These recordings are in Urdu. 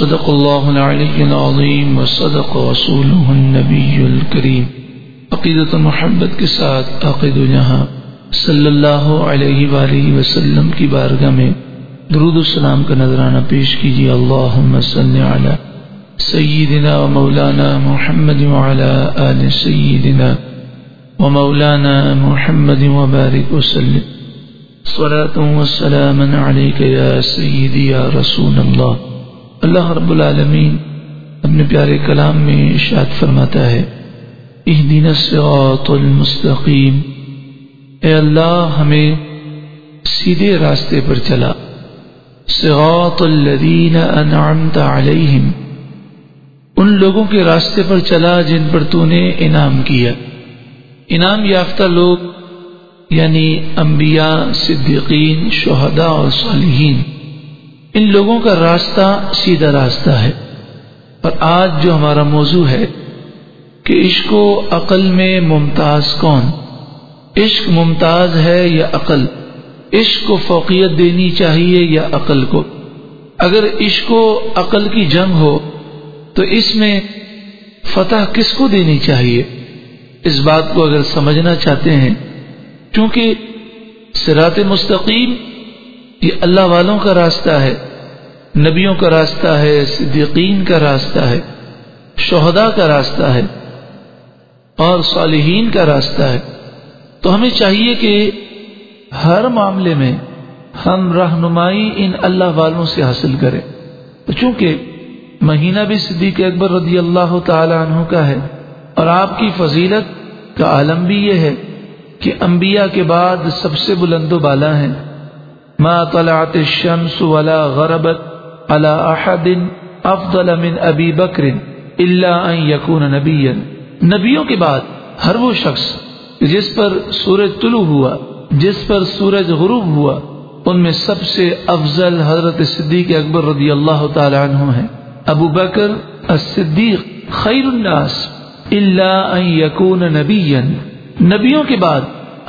صدق الله العلي العظيم وصدق رسوله النبي الكريم عقیدت محبت کے ساتھ عقید جہاں صلی اللہ علیہ وآلہ وسلم کی بارگاہ میں درود السلام کا نظرانہ پیش کیجیے. اللہم صلی علی سیدنا و مولانا محمد وعلى آل سیدنا و مولانا محمد وبارک وسلم صلاة والسلام علیک یا سیدی یا رسول اللہ. اللہ رب العالمین اپنے پیارے کلام میں اشاد فرماتا ہے اہدین الصراط المستقیم۔ اے اللہ، ہمیں سیدھے راستے پر چلا۔ صراط الذین انعمت علیہم۔ ان لوگوں کے راستے پر چلا جن پر تو نے انعام کیا۔ انعام یافتہ لوگ یعنی انبیاء، صدیقین، شہداء اور صالحین۔ ان لوگوں کا راستہ سیدھا راستہ ہے۔ اور آج جو ہمارا موضوع ہے کہ عشق و عقل میں ممتاز کون؟ عشق ممتاز ہے یا عقل؟ عشق کو فوقیت دینی چاہیے یا عقل کو؟ اگر عشق و عقل کی جنگ ہو تو اس میں فتح کس کو دینی چاہیے؟ اس بات کو اگر سمجھنا چاہتے ہیں، چونکہ سرات مستقیم یہ اللہ والوں کا راستہ ہے، نبیوں کا راستہ ہے، صدیقین کا راستہ ہے، شہداء کا راستہ ہے اور صالحین کا راستہ ہے۔ تو ہمیں چاہیے کہ ہر معاملے میں ہم رہنمائی ان اللہ والوں سے حاصل کریں۔ چونکہ مہینہ بھی صدیق اکبر رضی اللہ تعالی عنہ کا ہے اور آپ کی فضیلت کا عالم بھی یہ ہے کہ انبیاء کے بعد سب سے بلند و بالا ہیں۔ ما طلعت الشمس ولا غربت على احد افضل من ابی بکر الا ان يكون نبيا. نبیوں کے بعد ہر وہ شخص جس پر سورج طلوع ہوا، جس پر سورج غروب ہوا، ان میں سب سے افضل حضرت صدیق اکبر رضی اللہ تعالی عنہ ہیں۔ ابو بکر الصدیق خیر الناس الا ان يكون نبيا نبیوں کے بعد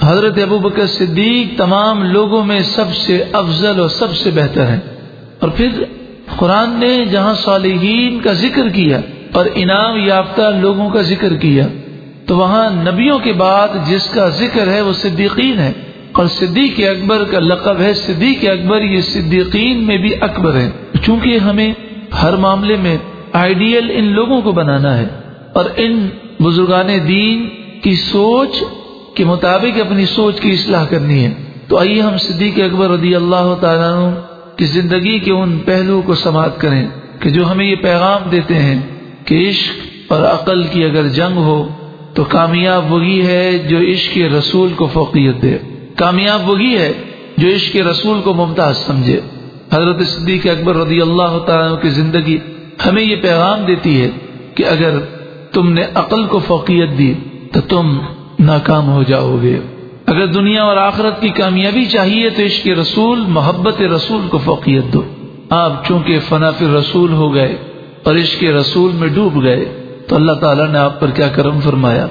حضرت ابو بکر صدیق تمام لوگوں میں سب سے افضل اور سب سے بہتر ہیں۔ اور پھر قرآن نے جہاں صالحین کا ذکر کیا اور انعام یافتہ لوگوں کا ذکر کیا، تو وہاں نبیوں کے بعد جس کا ذکر ہے وہ صدیقین ہے اور صدیق اکبر کا لقب ہے صدیق اکبر، یہ صدیقین میں بھی اکبر ہے چونکہ ہمیں ہر معاملے میں آئیڈیل ان لوگوں کو بنانا ہے۔ اور ان بزرگان دین کی سوچ کے مطابق اپنی سوچ کی اصلاح کرنی ہے۔ تو آئیے ہم صدیق اکبر رضی اللہ تعالیٰ کی زندگی کے ان پہلو کو سماعت کریں کہ جو ہمیں یہ پیغام دیتے ہیں کہ عشق اور عقل کی اگر جنگ ہو تو کامیاب وہی ہے جو عشق کے رسول کو فوقیت دے۔ کامیاب وہی ہے جو عشق کے رسول کو ممتاز سمجھے۔ حضرت صدیق اکبر رضی اللہ تعالیٰ کی زندگی ہمیں یہ پیغام دیتی ہے کہ اگر تم نے عقل کو فوقیت دی تو تم ناکام ہو جاؤ گے۔ اگر دنیا اور آخرت کی کامیابی چاہیے تو عشق رسول، محبت رسول کو فوقیت دو۔ آپ چونکہ فناف رسول ہو گئے اور عشق رسول میں ڈوب گئے، تو اللہ تعالیٰ نے آپ پر کیا کرم فرمایا؟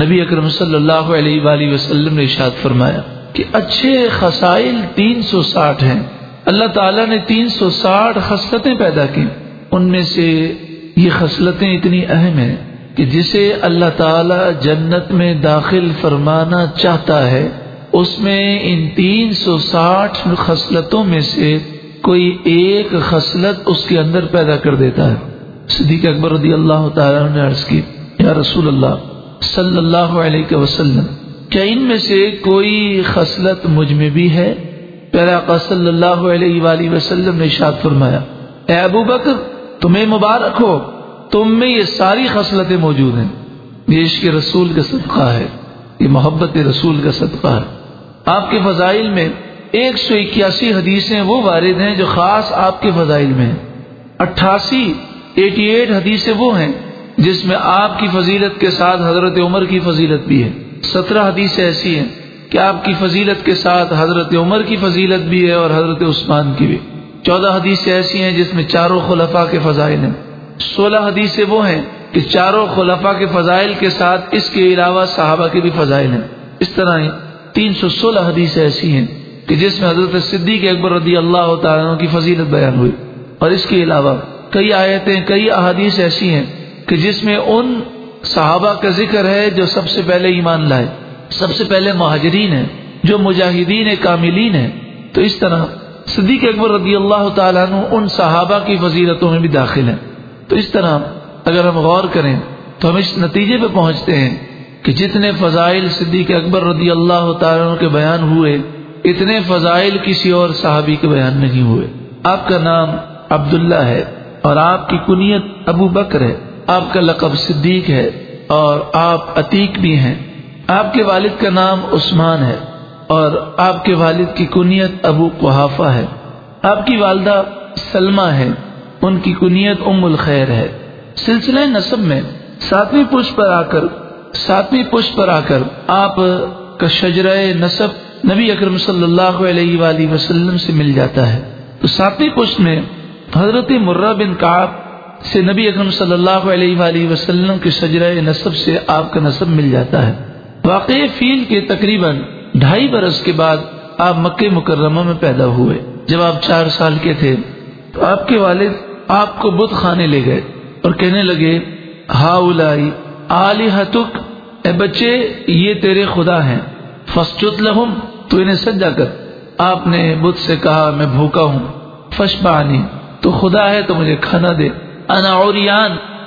نبی اکرم صلی اللہ علیہ وآلہ وسلم نے اشاد فرمایا کہ اچھے خسائل تین سو ساٹھ ہیں۔ اللہ تعالیٰ نے تین سو ساٹھ خصلتیں پیدا کی ان میں سے یہ خصلتیں اتنی اہم ہیں۔ کہ جسے اللہ تعالی جنت میں داخل فرمانا چاہتا ہے، اس میں ان تین سو ساٹھ خصلتوں میں سے کوئی ایک خصلت اس کے اندر پیدا کر دیتا ہے۔ صدیق اکبر رضی اللہ تعالیٰ نے عرض کی، یا رسول اللہ صلی اللہ علیہ وسلم، کیا ان میں سے کوئی خصلت مجھ میں بھی ہے؟ پیرا صلی اللہ علیہ وآلہ وسلم نے شاد فرمایا، اے ابو بکر، تمہیں مبارک ہو۔ تم میں یہ ساری خصلتیں موجود ہیں۔ یہ عشق رسول کا صدقہ ہے۔ یہ محبت رسول کا صدقہ ہے۔ آپ کے فضائل میں ایک سو اکیاسی حدیثیں وہ وارد ہیں جو خاص آپ کے فضائل میں ہیں۔ اٹھاسی ایٹی ایٹ حدیثیں وہ ہیں جس میں آپ کی فضیلت کے ساتھ حضرت عمر کی فضیلت بھی ہے۔ سترہ حدیثیں ایسی ہیں کہ آپ کی فضیلت کے ساتھ حضرت عمر کی فضیلت بھی ہے اور حضرت عثمان کی بھی۔ چودہ حدیثیں ایسی ہیں جس میں چاروں خلفاء کے فضائل ہیں۔ سولہ حدیثیں وہ ہیں کہ چاروں خلفاء کے فضائل کے ساتھ اس کے علاوہ صحابہ کے بھی فضائل ہیں۔ اس طرح تین سو سولہ حدیث ایسی ہیں کہ جس میں حضرت صدیق اکبر رضی اللہ تعالیٰ کی فضیلت بیان ہوئی۔ اور اس کے علاوہ کئی آیتیں، کئی احادیث ایسی ہیں کہ جس میں ان صحابہ کا ذکر ہے جو سب سے پہلے ایمان لائے۔ سب سے پہلے مہاجرین ہیں، جو مجاہدین کاملین ہیں۔ تو اس طرح صدیق اکبر رضی اللہ تعالیٰ عنہ ان صحابہ کی فضیلتوں میں بھی داخل ہیں۔ تو اس طرح اگر ہم غور کریں تو ہم اس نتیجے پہ پہنچتے ہیں کہ جتنے فضائل صدیق اکبر رضی اللہ تعالیٰ عنہ کے بیان ہوئے، اتنے فضائل کسی اور صحابی کے بیان نہیں ہوئے۔ آپ کا نام عبداللہ ہے اور آپ کی کنیت ابو بکر ہے، آپ کا لقب صدیق ہے اور آپ عتیق بھی ہیں۔ آپ کے والد کا نام عثمان ہے اور آپ کے والد کی کنیت ابو قحافہ ہے۔ آپ کی والدہ سلمہ ہے۔ ان کی کنیت ام الخیر ہے۔ سلسلہ نصب میں ساتویں پش پر آ کر، ساتویں پش پر آ کر آپ کا شجرہ نصب نبی اکرم صلی اللہ علیہ وآلہ وسلم سے مل جاتا ہے۔ تو ساتویں پشت میں حضرت مرہ بن کاب سے نبی اکرم صلی اللہ علیہ وآلہ وسلم کے شجرہ نصب سے آپ کا نصب مل جاتا ہے۔ واقع فیل کے تقریباً ڈھائی برس کے بعد آپ مکہ مکرمہ میں پیدا ہوئے۔ جب آپ چار سال کے تھے تو آپ کے والد آپ کو بت خانے لے گئے اور کہنے لگے ہا علی ہتک اے بچے، یہ تیرے خدا ہیں۔ فسچت لہم، تو انہیں سجا کر۔ آپ نے بدھ سے کہا، میں بھوکا ہوں۔ فش تو خدا ہے تو مجھے کھانا دے۔ انا اور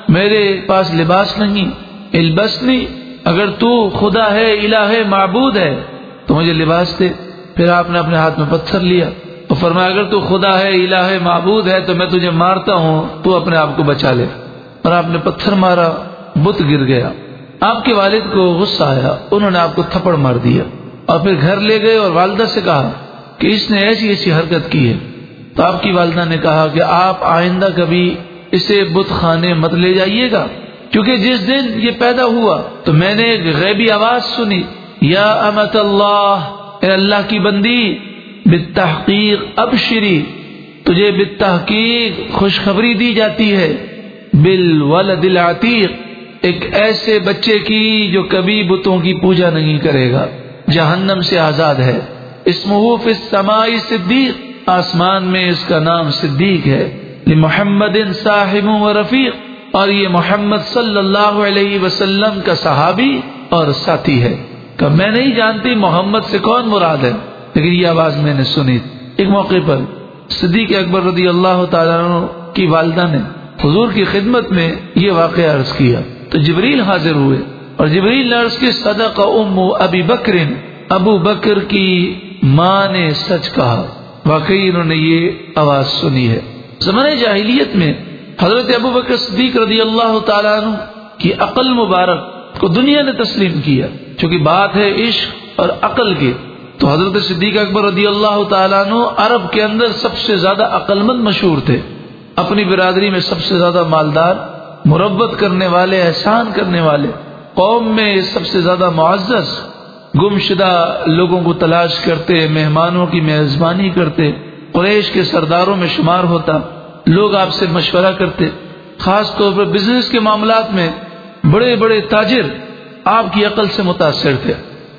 میرے پاس لباس نہیں۔ البس نہیں اگر تو خدا ہے، الہ ہے معبود ہے، تو مجھے لباس دے۔ پھر آپ نے اپنے ہاتھ میں پتھر لیا۔ فرمایا، اگر تو خدا ہے، الہ ہے معبود ہے، تو میں تجھے مارتا ہوں، تو اپنے آپ کو بچا لے۔ اور آپ نے پتھر مارا، بت گر گیا۔ آپ کے والد کو غصہ آیا، انہوں نے آپ کو تھپڑ مار دیا۔ اور پھر گھر لے گئے اور والدہ سے کہا کہ اس نے ایسی ایسی حرکت کی ہے۔ تو آپ کی والدہ نے کہا کہ آپ آئندہ کبھی اسے بت خانے مت لے جائیے گا، کیونکہ جس دن یہ پیدا ہوا، تو میں نے ایک غیبی آواز سنی۔ یا امت اللہ، اے اللہ کی بندی بالتحقیق ابشری، تجھے بالتحقیق خوشخبری دی جاتی ہے۔ بل ولد العتیق، ایک ایسے بچے کی جو کبھی بتوں کی پوجا نہیں کرے گا۔ جہنم سے آزاد ہے۔ اس محوف سماعی صدیق، آسمان میں اس کا نام صدیق ہے۔ محمد صاحب و رفیق، اور یہ محمد صلی اللہ علیہ وسلم کا صحابی اور ساتھی ہے۔ کہ میں نہیں جانتی محمد سے کون مراد ہے۔ لیکن یہ آواز میں نے سنی۔ ایک موقع پر صدیق اکبر رضی اللہ تعالیٰ کی والدہ نے حضور کی خدمت میں یہ واقعہ عرض کیا۔ تو جبریل حاضر ہوئے اور جبریل عرض کی، صدق ام ابی بکر، ابو بکر کی ماں نے سچ کہا۔ واقعی انہوں نے یہ آواز سنی ہے۔ زمانے جاہلیت میں حضرت ابو بکر صدیق رضی اللہ تعالیٰ عنہ کی عقل مبارک کو دنیا نے تسلیم کیا، چونکہ بات ہے عشق اور عقل کی تو حضرت صدیق اکبر رضی اللہ تعالیٰ عنہ عرب کے اندر سب سے زیادہ عقل مند مشہور تھے۔ اپنی برادری میں سب سے زیادہ مالدار، مربت کرنے والے، احسان کرنے والے۔ قوم میں سب سے زیادہ معزز گم شدہ لوگوں کو تلاش کرتے، مہمانوں کی میزبانی کرتے، قریش کے سرداروں میں شمار ہوتا۔ لوگ آپ سے مشورہ کرتے۔ خاص طور پر بزنس کے معاملات میں بڑے بڑے تاجر آپ کی عقل سے متاثر تھے۔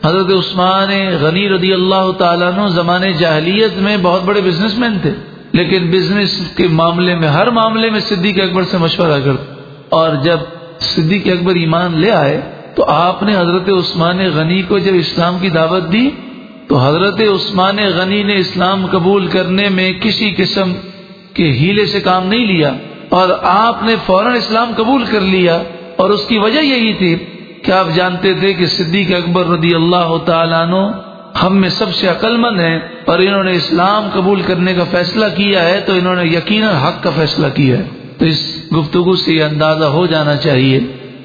حضرت عثمان غنی رضی اللہ تعالیٰ زمانے جاہلیت میں بہت بڑے بزنس مین تھے، لیکن بزنس کے معاملے میں، ہر معاملے میں صدیق اکبر سے مشورہ کرتے۔ اور جب صدیق اکبر ایمان لے آئے، تو آپ نے حضرت عثمان غنی کو جب اسلام کی دعوت دی، تو حضرت عثمان غنی نے اسلام قبول کرنے میں کسی قسم کے ہیلے سے کام نہیں لیا، اور آپ نے فوراً اسلام قبول کر لیا، اور اس کی وجہ یہی تھی کہ آپ جانتے تھے کہ صدیق اکبر رضی اللہ تعالیٰ عنہ ہم میں سب سے عقل مند ہیں اور انہوں نے اسلام قبول کرنے کا فیصلہ کیا ہے تو انہوں نے یقیناً حق کا فیصلہ کیا ہے۔ تو اس گفتگو سے یہ اندازہ ہو جانا چاہیے۔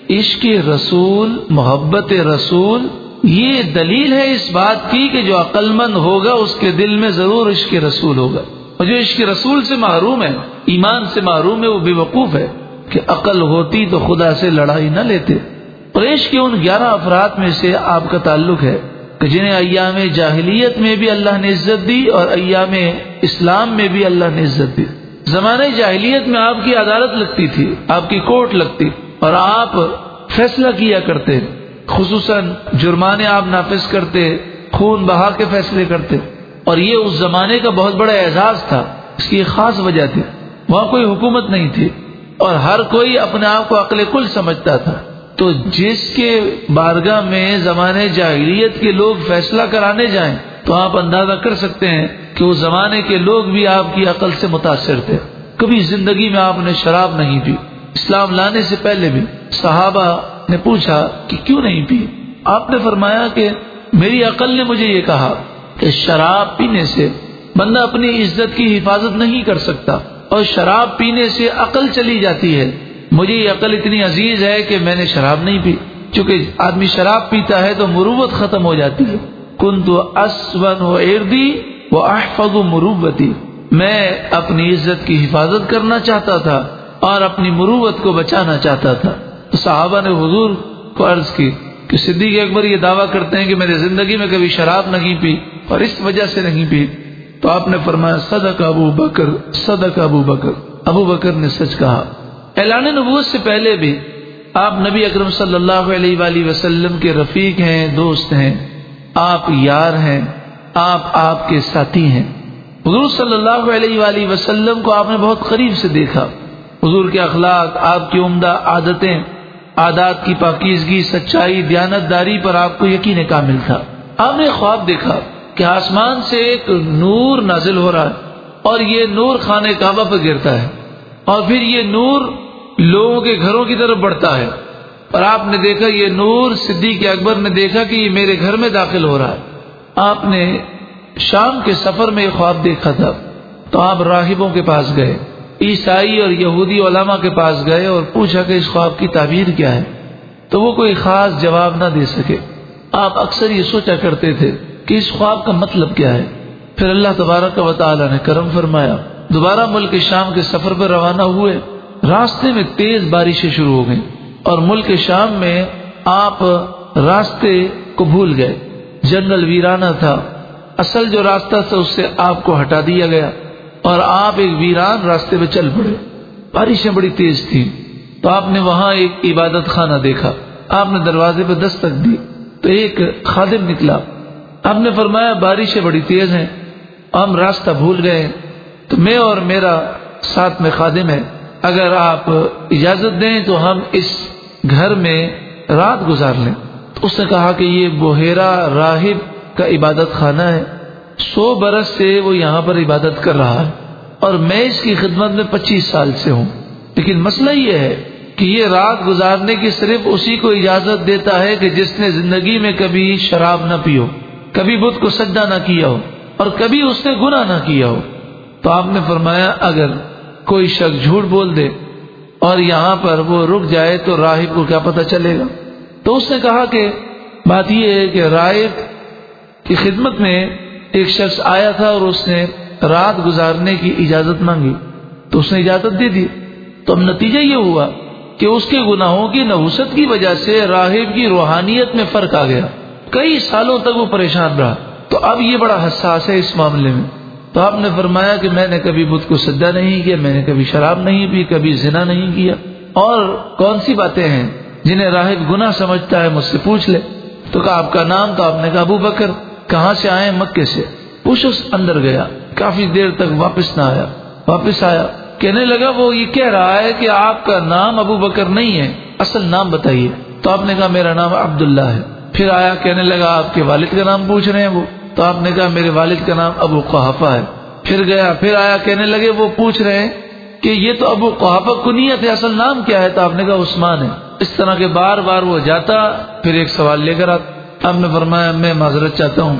عشق رسول، محبت رسول، یہ دلیل ہے اس بات کی کہ جو عقل مند ہوگا اس کے دل میں ضرور عشق رسول ہوگا۔ اور جو عشق رسول سے محروم ہے، ایمان سے محروم ہے، وہ بے وقوف ہے کہ عقل ہوتی تو خدا سے لڑائی نہ لیتے۔ قریش کے ان گیارہ افراد میں سے آپ کا تعلق ہے کہ جنہیں ایام جاہلیت میں بھی اللہ نے عزت دی اور ایام اسلام میں بھی اللہ نے عزت دی۔ زمانے جاہلیت میں آپ کی عدالت لگتی تھی، آپ کی کورٹ لگتی، اور آپ فیصلہ کیا کرتے، خصوصاً جرمانے آپ نافذ کرتے، خون بہا کے فیصلے کرتے۔ اور یہ اس زمانے کا بہت بڑا اعزاز تھا، اس کی ایک خاص وجہ تھی۔ وہاں کوئی حکومت نہیں تھی، اور ہر کوئی اپنے آپ کو عقل کل سمجھتا تھا۔ تو جس کے بارگاہ میں زمانے جاہلیت کے لوگ فیصلہ کرانے جائیں تو آپ اندازہ کر سکتے ہیں کہ اس زمانے کے لوگ بھی آپ کی عقل سے متاثر تھے۔ کبھی زندگی میں آپ نے شراب نہیں پی۔ اسلام لانے سے پہلے بھی صحابہ نے پوچھا کہ کیوں نہیں پی؟ آپ نے فرمایا کہ میری عقل نے مجھے یہ کہا کہ شراب پینے سے بندہ اپنی عزت کی حفاظت نہیں کر سکتا اور شراب پینے سے عقل چلی جاتی ہے۔ مجھے یہ عقل اتنی عزیز ہے کہ میں نے شراب نہیں پی۔ چونکہ آدمی شراب پیتا ہے تو مروت ختم ہو جاتی ہے۔ کن تو اسون و اردی وہ احفظ مروبتی میں اپنی عزت کی حفاظت کرنا چاہتا تھا اور اپنی مروت کو بچانا چاہتا تھا۔ تو صحابہ نے حضور کو عرض کی کہ صدیق اکبر یہ دعویٰ کرتے ہیں کہ میری زندگی میں کبھی شراب نہیں پی اور اس وجہ سے نہیں پی۔ تو آپ نے فرمایا، صدق ابو بکر، صدق ابو بکر۔ ابو بکر نے سچ کہا۔ اعلان نبوت سے پہلے بھی آپ نبی اکرم صلی اللہ علیہ وآلہ وسلم کے رفیق ہیں، دوست ہیں، آپ یار ہیں، آپ آپ کے ساتھی ہیں۔ حضور صلی اللہ علیہ وآلہ وسلم کو آپ نے بہت قریب سے دیکھا۔ حضور کے اخلاق، آپ کی عمدہ عادتیں، عادات کی پاکیزگی، سچائی دیانت داری پر آپ کو یقین کامل تھا۔ آپ نے خواب دیکھا کہ آسمان سے ایک نور نازل ہو رہا ہے اور یہ نور خانے کعبہ پر گرتا ہے۔ اور پھر یہ نور لوگوں کے گھروں کی طرف بڑھتا ہے۔ اور آپ نے دیکھا یہ نور صدیق اکبر نے دیکھا کہ یہ میرے گھر میں داخل ہو رہا ہے۔ آپ نے شام کے سفر میں یہ خواب دیکھا تھا۔ تو آپ راہبوں کے پاس گئے، عیسائی اور یہودی علماء کے پاس گئے اور پوچھا کہ اس خواب کی تعبیر کیا ہے؟ تو وہ کوئی خاص جواب نہ دے سکے۔ آپ اکثر یہ سوچا کرتے تھے کہ اس خواب کا مطلب کیا ہے۔ پھر اللہ تبارک و تعالی نے کرم فرمایا۔ دوبارہ ملک شام کے سفر پر روانہ ہوئے۔ راستے میں تیز بارشیں شروع ہو گئیں اور ملک شام میں آپ راستے کو بھول گئے۔ جنگل ویرانہ تھا۔ اصل جو راستہ تھا اس سے آپ کو ہٹا دیا گیا اور آپ ایک ویران راستے میں چل پڑے۔ بارشیں بڑی تیز تھی تو آپ نے وہاں ایک عبادت خانہ دیکھا۔ آپ نے دروازے پہ دستک دی۔ تو ایک خادم نکلا۔ آپ نے فرمایا بارشیں بڑی تیز ہیں۔ ہم راستہ بھول گئے۔ تو میں اور میرا ساتھ میں خادم ہے۔ اگر آپ اجازت دیں تو ہم اس گھر میں رات گزار لیں۔ تو اس نے کہا کہ یہ بحیرہ راہب کا عبادت خانہ ہے۔ سو برس سے وہ یہاں پر عبادت کر رہا ہے۔ اور میں اس کی خدمت میں پچیس سال سے ہوں۔ لیکن مسئلہ یہ ہے کہ یہ رات گزارنے کی صرف اسی کو اجازت دیتا ہے کہ جس نے زندگی میں کبھی شراب نہ پیو، کبھی بدھ کو سجدہ نہ کیا ہو، اور کبھی اس نے گناہ نہ کیا ہو۔ تو آپ نے فرمایا، اگر کوئی شخص جھوٹ بول دے اور یہاں پر وہ رک جائے تو راہب کو کیا پتہ چلے گا؟ تو اس نے کہا کہ بات یہ ہے کہ راہب کی خدمت میں ایک شخص آیا تھا اور اس نے رات گزارنے کی اجازت مانگی، تو اس نے اجازت دے دی۔ تو اب نتیجہ یہ ہوا کہ اس کے گناہوں کی نوسط کی وجہ سے راہب کی روحانیت میں فرق آ گیا۔ کئی سالوں تک وہ پریشان رہا۔ تو اب یہ بڑا حساس ہے اس معاملے میں۔ تو آپ نے فرمایا کہ میں نے کبھی بدھ کو سجا نہیں کیا، میں نے کبھی شراب نہیں پی، کبھی زنا نہیں کیا۔ اور کون سی باتیں ہیں جنہیں راہب گنا سمجھتا ہے مجھ سے پوچھ لے؟ تو کہا، آپ کا نام تو آپ نے کہا، ابو بکر، کہاں سے آئے؟ مکے سے۔ پوچھ اس اندر گیا۔ کافی دیر تک واپس نہ آیا۔ واپس آیا۔ کہنے لگا، وہ یہ کہہ رہا ہے کہ آپ کا نام ابو بکر نہیں ہے، اصل نام بتائیے۔ تو آپ نے کہا، میرا نام عبداللہ ہے۔ پھر آیا، کہنے لگا، آپ کے والد کا نام پوچھ رہے ہیں وہ۔ تو آپ نے کہا میرے والد کا نام ابو قحافہ ہے۔ پھر گیا، پھر آیا، کہنے لگے، وہ پوچھ رہے ہیں کہ یہ تو ابو قحافہ کنیت ہے، اصل نام کیا ہے؟ تو آپ نے کہا عثمان ہے۔ اس طرح کے بار بار وہ جاتا، پھر ایک سوال لے کر آتا۔ آپ نے فرمایا، میں معذرت چاہتا ہوں۔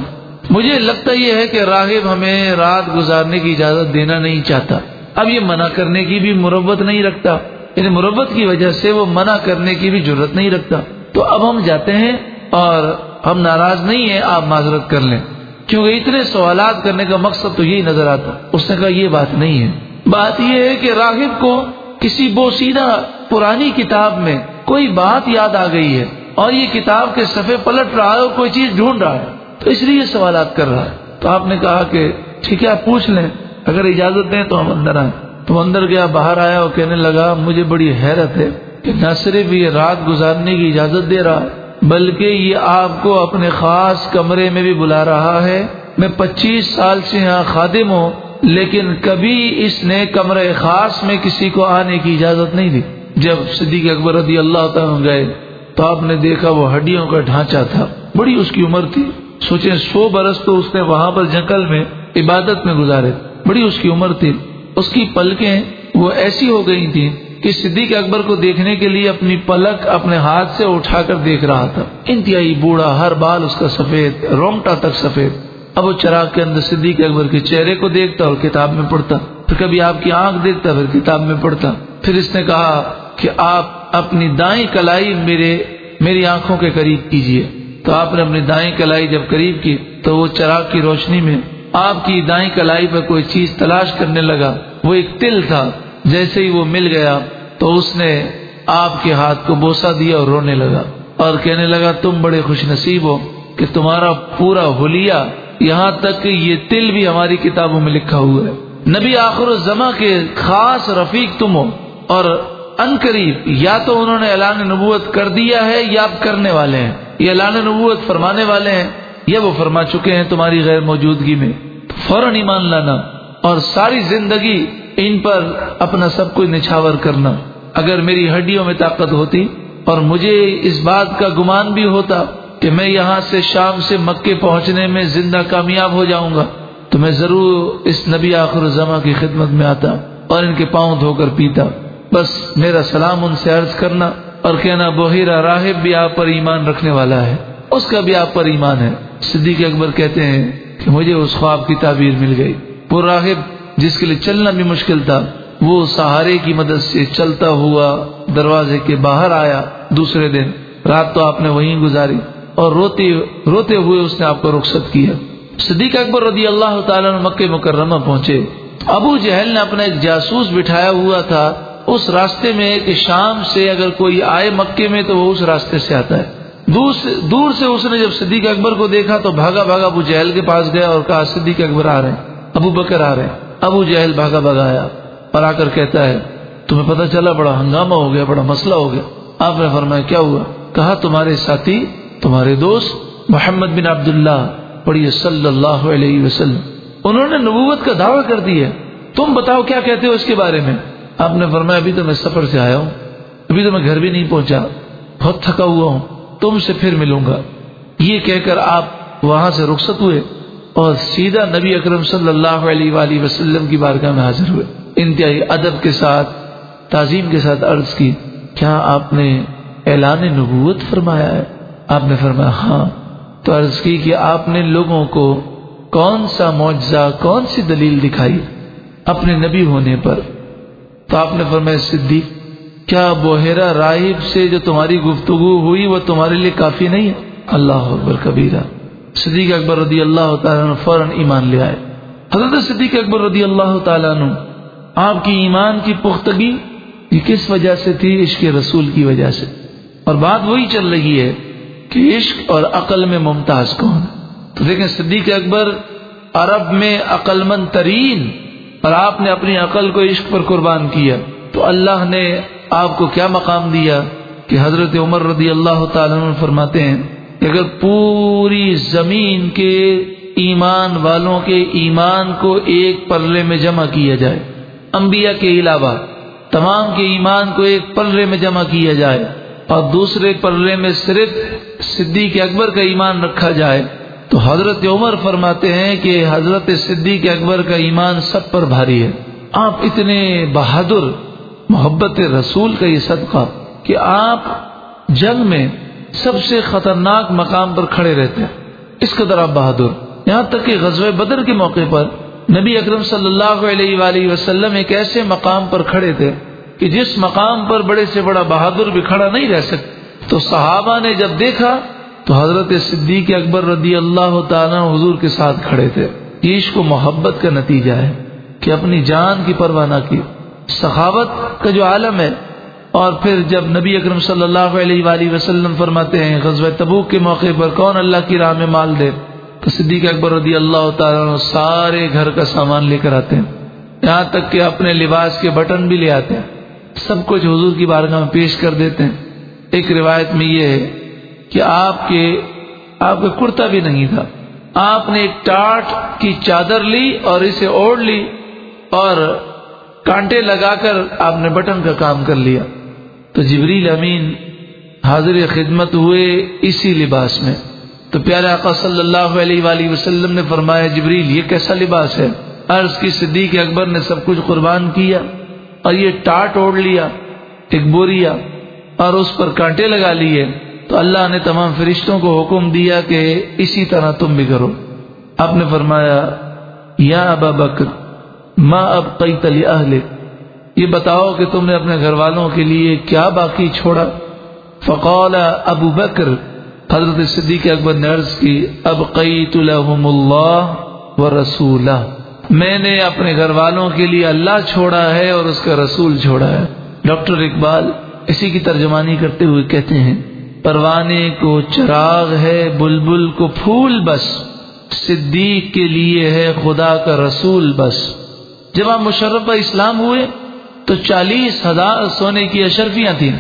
مجھے لگتا یہ ہے کہ راغب ہمیں رات گزارنے کی اجازت دینا نہیں چاہتا۔ اب یہ منع کرنے کی بھی مربت نہیں رکھتا۔ یعنی مربت کی وجہ سے وہ منع کرنے کی بھی ضرورت نہیں رکھتا۔ تو اب ہم جاتے ہیں اور ہم ناراض نہیں ہیں، آپ معذرت کر لیں۔ کیونکہ اتنے سوالات کرنے کا مقصد تو یہی نظر آتا۔ اس نے کہا، یہ بات نہیں ہے۔ بات یہ ہے کہ راغب کو کسی بوسیدہ پرانی کتاب میں کوئی بات یاد آ گئی ہے اور یہ کتاب کے صفحے پلٹ رہا ہے اور کوئی چیز ڈھونڈ رہا ہے۔ تو اس لیے یہ سوالات کر رہا ہے۔ تو آپ نے کہا کہ ٹھیک ہے، آپ پوچھ لیں۔ اگر اجازت دیں تو ہم اندر آئیں۔ تو اندر گیا، باہر آیا اور کہنے لگا، مجھے بڑی حیرت ہے کہ نہ صرف یہ رات گزارنے کی اجازت دے رہا ہے بلکہ یہ آپ کو اپنے خاص کمرے میں بھی بلا رہا ہے۔ میں پچیس سال سے یہاں خادم ہوں، لیکن کبھی اس نے کمرے خاص میں کسی کو آنے کی اجازت نہیں دی۔ جب صدیق اکبر رضی اللہ تعالیٰ گئے، تو آپ نے دیکھا وہ ہڈیوں کا ڈھانچہ تھا۔ بڑی اس کی عمر تھی۔ سوچیں سو برس تو اس نے وہاں پر جنگل میں عبادت میں گزارے۔ بڑی اس کی عمر تھی۔ اس کی پلکیں وہ ایسی ہو گئی تھی کہ صدیق اکبر کو دیکھنے کے لیے اپنی پلک اپنے ہاتھ سے اٹھا کر دیکھ رہا تھا۔ انتہائی بوڑھا، ہر بال اس کا سفید رومٹا تک سفید۔ اب وہ چراغ کے اندر صدیق اکبر کے چہرے کو دیکھتا اور کتاب میں پڑھتا۔ پھر کبھی آپ کی آنکھ دیکھتا، پھر کتاب میں پڑھتا۔ پھر اس نے کہا کہ آپ اپنی دائیں کلائی میرے، میری آنکھوں کے قریب کیجیے تو آپ نے اپنی دائیں کلائی جب قریب کی، تو وہ چراغ کی روشنی میں آپ کی دائیں کلائی پہ کوئی چیز تلاش کرنے لگا۔ وہ ایک تل تھا۔ جیسے ہی وہ مل گیا تو اس نے آپ کے ہاتھ کو بوسا دیا اور رونے لگا اور کہنے لگا، تم بڑے خوش نصیب ہو کہ تمہارا پورا ہولیا یہاں تک کہ یہ تل بھی ہماری کتابوں میں لکھا ہوا ہے۔ نبی آخر الزما کے خاص رفیق تم ہو اور ان قریب یا تو انہوں نے اعلان نبوت کر دیا ہے یا اب کرنے والے ہیں۔ یہ اعلان نبوت فرمانے والے ہیں یا وہ فرما چکے ہیں تمہاری غیر موجودگی میں۔ فوراً ایمان لانا اور ساری زندگی ان پر اپنا سب کچھ نچھاور کرنا۔ اگر میری ہڈیوں میں طاقت ہوتی اور مجھے اس بات کا گمان بھی ہوتا کہ میں یہاں سے شام سے مکے پہنچنے میں زندہ کامیاب ہو جاؤں گا، تو میں ضرور اس نبی آخر الزما کی خدمت میں آتا اور ان کے پاؤں دھو کر پیتا۔ بس میرا سلام ان سے عرض کرنا اور کہنا، بحیرہ راہب بھی آپ پر ایمان رکھنے والا ہے۔ اس کا بھی آپ پر ایمان ہے۔ صدیق اکبر کہتے ہیں کہ مجھے اس خواب کی تعبیر مل گئی۔ وہ راہب جس کے لیے چلنا بھی مشکل تھا، وہ سہارے کی مدد سے چلتا ہوا دروازے کے باہر آیا دوسرے دن۔ رات تو آپ نے وہیں گزاری اور روتے روتے ہوئے اس نے آپ کو رخصت کیا۔ صدیق اکبر رضی اللہ تعالیٰ مکہ مکرمہ پہنچے۔ ابو جہل نے اپنا ایک جاسوس بٹھایا ہوا تھا۔ اس راستے میں کہ شام سے اگر کوئی آئے مکے میں تو وہ اس راستے سے آتا ہے۔ دور سے دور سے اس نے جب صدیق اکبر کو دیکھا تو بھاگا بھاگا ابو جہل کے پاس گیا اور کہا، صدیق اکبر آ رہے ہیں، ابو بکر آ رہے ہیں۔ ابو جہل بھاگا بھاگا آیا اور آ کر کہتا ہے، تمہیں پتہ چلا، بڑا ہنگامہ ہو گیا، بڑا مسئلہ ہو گیا۔ آپ نے فرمایا، کیا ہوا؟ کہا، تمہارے ساتھی، تمہارے دوست محمد بن عبداللہ، پڑھیے، صلی اللہ علیہ وسلم۔ انہوں نے نبوت کا دعویٰ کر دیا۔ تم بتاؤ، کیا کہتے ہو اس کے بارے میں؟ آپ نے فرمایا، ابھی تو میں سفر سے آیا ہوں۔ ابھی تو میں گھر بھی نہیں پہنچا۔ بہت تھکا ہوا ہوں۔ تم سے پھر ملوں گا۔ یہ کہہ کر آپ وہاں سے رخصت ہوئے۔ اور سیدھا نبی اکرم صلی اللہ علیہ وآلہ وسلم کی بارگاہ میں حاضر ہوئے۔ انتہائی ادب کے ساتھ، تعظیم کے ساتھ عرض کی، کیا آپ نے اعلان نبوت فرمایا ہے؟ آپ نے فرمایا ہاں۔ تو عرض کی کہ آپ نے لوگوں کو کون سا معجزہ، کون سی دلیل دکھائی اپنے نبی ہونے پر؟ تو آپ نے فرمایا، صدیق، کیا بحیرہ راہب سے جو تمہاری گفتگو ہوئی وہ تمہارے لیے کافی نہیں ہے؟ اللہ اکبر کبیرہ۔ صدیق اکبر رضی اللہ تعالیٰ نے فوراً ایمان لے آئے۔ حضرت صدیق اکبر رضی اللہ تعالیٰ نے آپ کی ایمان کی پختگی یہ کس وجہ سے تھی؟ عشق رسول کی وجہ سے۔ اور بات وہی چل رہی ہے کہ عشق اور عقل میں ممتاز کون تو دیکھیں، صدیق اکبر عرب میں عقل مند ترین، اور آپ نے اپنی عقل کو عشق پر قربان کیا۔ تو اللہ نے آپ کو کیا مقام دیا؟ کہ حضرت عمر رضی اللہ تعالیٰ فرماتے ہیں اگر پوری زمین کے ایمان والوں کے ایمان کو ایک پلے میں جمع کیا جائے، انبیاء کے علاوہ تمام کے ایمان کو ایک پلے میں جمع کیا جائے اور دوسرے پلے میں صرف صدیق اکبر کا ایمان رکھا جائے، تو حضرت عمر فرماتے ہیں کہ حضرت صدیق اکبر کا ایمان سب پر بھاری ہے۔ آپ اتنے بہادر، محبت رسول کا یہ صدقہ کہ آپ جنگ میں سب سے خطرناک مقام پر کھڑے رہتے ہیں۔ اس قدر آپ بہادر۔ یہاں تک کہ غزوہ بدر کے موقع پر نبی اکرم صلی اللہ علیہ وآلہ وسلم ایک ایسے مقام پر کھڑے تھے کہ جس مقام پر بڑے سے بڑا بہادر بھی کھڑا نہیں رہ سکتے تو صحابہ نے جب دیکھا تو حضرت صدیق اکبر رضی اللہ تعالیٰ حضور کے ساتھ کھڑے تھے۔ یہ عشق و محبت کا نتیجہ ہے کہ اپنی جان کی پرواہ نہ کی۔ سخاوت کا جو عالم ہے اور پھر جب نبی اکرم صلی اللہ علیہ وآلہ وسلم فرماتے ہیں، غزوہ تبوک کے موقع پر کون اللہ کی راہ میں مال دے؟ تو صدیق اکبر رضی اللہ تعالیٰ سارے گھر کا سامان لے کر آتے ہیں۔ یہاں تک کہ اپنے لباس کے بٹن بھی لے آتے ہیں۔ سب کچھ حضور کی بارگاہ میں پیش کر دیتے ہیں۔ ایک روایت میں یہ ہے کہ آپ کے، آپ کا کرتا بھی نہیں تھا۔ آپ نے ایک ٹاٹ کی چادر لی اور اسے اوڑھ لی اور کانٹے لگا کر آپ نے بٹن کا کام کر لیا۔ تو جبریل امین حاضر خدمت ہوئے اسی لباس میں۔ تو پیارے آقا صلی اللہ علیہ وآلہ وسلم نے فرمایا، جبریل، یہ کیسا لباس ہے؟ عرض کی صدیق اکبر نے سب کچھ قربان کیا اور یہ ٹاٹ اوڑھ لیا، ایک بوریا اور اس پر کانٹے لگا لیے۔ تو اللہ نے تمام فرشتوں کو حکم دیا کہ اسی طرح تم بھی کرو۔ آپ نے فرمایا، یا ابا بکر ماں اب کئی تلی اہل یہ بتاؤ کہ تم نے اپنے گھر والوں کے لیے کیا باقی چھوڑا؟ فقول ابو بکر، حضرت صدیق اکبر نے عرض کی اب قیت لهم اللہ و رسول میں نے اپنے گھر والوں کے لیے اللہ چھوڑا ہے اور اس کا رسول چھوڑا ہے۔ ڈاکٹر اقبال اسی کی ترجمانی کرتے ہوئے کہتے ہیں، پروانے کو چراغ ہے، بلبل کو پھول بس، صدیق کے لیے ہے خدا کا رسول بس۔ جب آپ مشرف اسلام ہوئے تو چالیس ہزار سونے کی اشرفیاں تھیں۔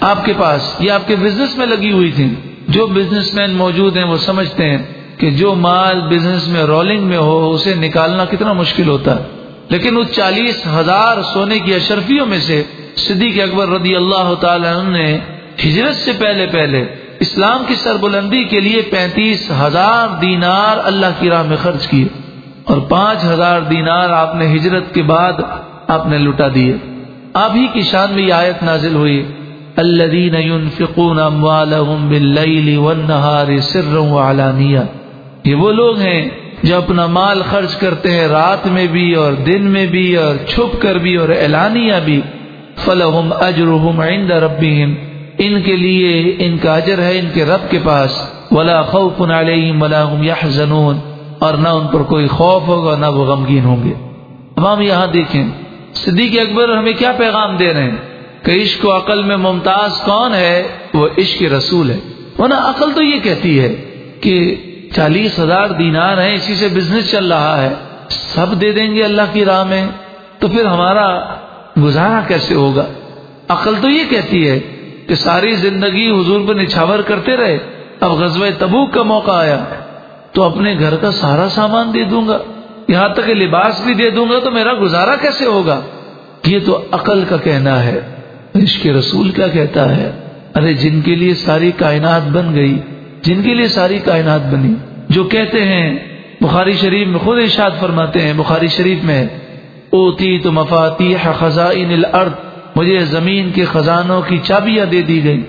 آپ کے پاس یہ آپ کے بزنس میں لگی ہوئی تھیں۔ جو بزنس مین موجود ہیں وہ سمجھتے ہیں کہ جو مال بزنس میں رولنگ میں ہو، اسے نکالنا کتنا مشکل ہوتا ہے۔ لیکن اس چالیس ہزار سونے کی اشرفیوں میں سے صدیق اکبر رضی اللہ تعالی نے ہجرت سے پہلے پہلے اسلام کی سربلندی کے لیے پینتیس ہزار دینار اللہ کی راہ میں خرچ کیے۔ اور پانچ ہزار دینار آپ نے ہجرت کے بعد آپ نے لٹا دیے۔ آپ ہی کی شان میں یہ آیت نازل ہوئی، الذين ينفقون اموالهم بالليل والنهار سرا وعلانية۔ یہ وہ لوگ ہیں جو اپنا مال خرچ کرتے ہیں رات میں بھی اور دن میں بھی اور چھپ کر بھی اور اعلانیہ بھی۔ فلهم اجرهم عند ربهم۔ ان کے لیے ان کا اجر ہے ان کے رب کے پاس۔ ولا خوف عليهم ولا هم يحزنون۔ اور نہ ان پر کوئی خوف ہوگا نہ وہ غمگین ہوں گے۔ اب ہم یہاں دیکھیں۔ صدیق اکبر ہمیں کیا پیغام دے رہے ہیں کہ عشق و عقل میں ممتاز کون ہے؟ وہ عشق رسول ہے۔ ورنہ عقل تو یہ کہتی ہے کہ چالیس ہزار دینار ہیں، اسی سے بزنس چل رہا ہے۔ سب دے دیں گے اللہ کی راہ میں۔ تو پھر ہمارا گزارا کیسے ہوگا؟ عقل تو یہ کہتی ہے کہ ساری زندگی حضور پہ نچھاور کرتے رہے۔ اب غزوہ تبوک کا موقع آیا۔ تو اپنے گھر کا سارا سامان دے دوں گا۔ یہاں تک کہ لباس بھی دے دوں گا تو میرا گزارا کیسے ہوگا؟ یہ تو عقل کا کہنا ہے، عشق رسول کیا کہتا ہے؟ ارے جن کے لیے ساری کائنات بن گئی، جن کے لیے ساری کائنات بنی، جو کہتے ہیں، بخاری شریف میں خود ارشاد فرماتے ہیں، بخاری شریف میں، اوتی تو مفاتی خزائن الارض، مجھے زمین کے خزانوں کی چابیاں دے دی گئی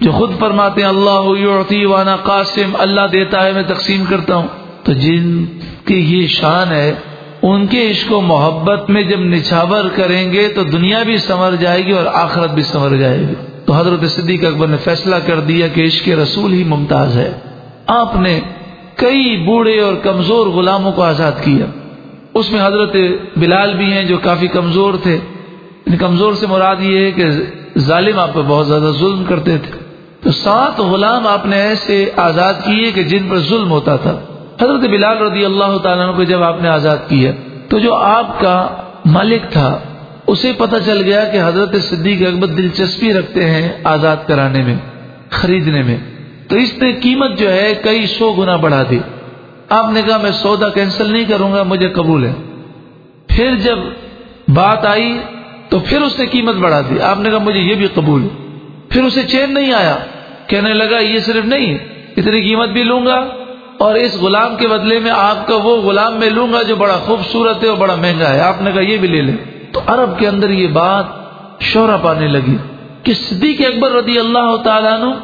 جو خود فرماتے ہیں، اللہ وانا قاسم، اللہ دیتا ہے، میں تقسیم کرتا ہوں. تو جن کی یہ شان ہے، ان کے عشق و محبت میں جب نچھاور کریں گے تو دنیا بھی سنور جائے گی اور آخرت بھی سنور جائے گی۔ تو حضرت صدیق اکبر نے فیصلہ کر دیا کہ عشق رسول ہی ممتاز ہے۔ آپ نے کئی بوڑھے اور کمزور غلاموں کو آزاد کیا۔ اس میں حضرت بلال بھی ہیں جو کافی کمزور تھے۔ یعنی کمزور سے مراد یہ ہے کہ ظالم آپ پہ بہت زیادہ ظلم کرتے تھے۔ تو سات غلام آپ نے ایسے آزاد کیے کہ جن پر ظلم ہوتا تھا۔ حضرت بلال رضی اللہ تعالیٰ کو جب آپ نے آزاد کیا، تو جو آپ کا مالک تھا، اسے پتہ چل گیا کہ حضرت صدیق اکبر دلچسپی رکھتے ہیں آزاد کرانے میں، خریدنے میں۔ تو اس نے قیمت جو ہے کئی سو گنا بڑھا دی۔ آپ نے کہا، میں سودا کینسل نہیں کروں گا، مجھے قبول ہے۔ پھر جب بات آئی، تو پھر اس نے قیمت بڑھا دی۔ آپ نے کہا، مجھے یہ بھی قبول پھر اسے چین نہیں آیا۔ کہنے لگا، یہ صرف نہیں، اتنی قیمت بھی لوں گا۔ اور اس غلام کے بدلے میں آپ کا وہ غلام میں لوں گا جو بڑا خوبصورت ہے اور بڑا مہنگا ہے۔ آپ نے کہا یہ بھی لے لیں۔ تو عرب کے اندر یہ بات شہرا پانے لگی کہ صدیق اکبر رضی اللہ تعالیٰ عنہ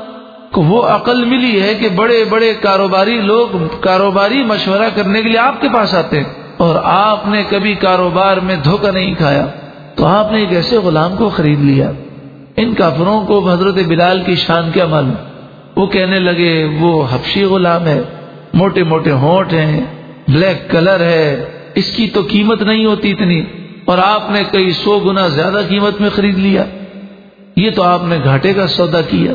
کو وہ عقل ملی ہے کہ بڑے بڑے کاروباری لوگ کاروباری مشورہ کرنے کے لیے آپ کے پاس آتے ہیں۔ اور آپ نے کبھی کاروبار میں دھوکہ نہیں کھایا۔ تو آپ نے ایک ایسے غلام کو خرید لیا۔ ان کافروں کو حضرت بلال کی شان کیا معلوم؟ وہ کہنے لگے وہ حبشی غلام ہے۔ موٹے موٹے ہونٹ ہیں، بلیک کلر ہے، اس کی تو قیمت نہیں ہوتی اتنی۔ اور آپ نے کئی سو گنا زیادہ قیمت میں خرید لیا۔ یہ تو آپ نے گھاٹے کا سودا کیا۔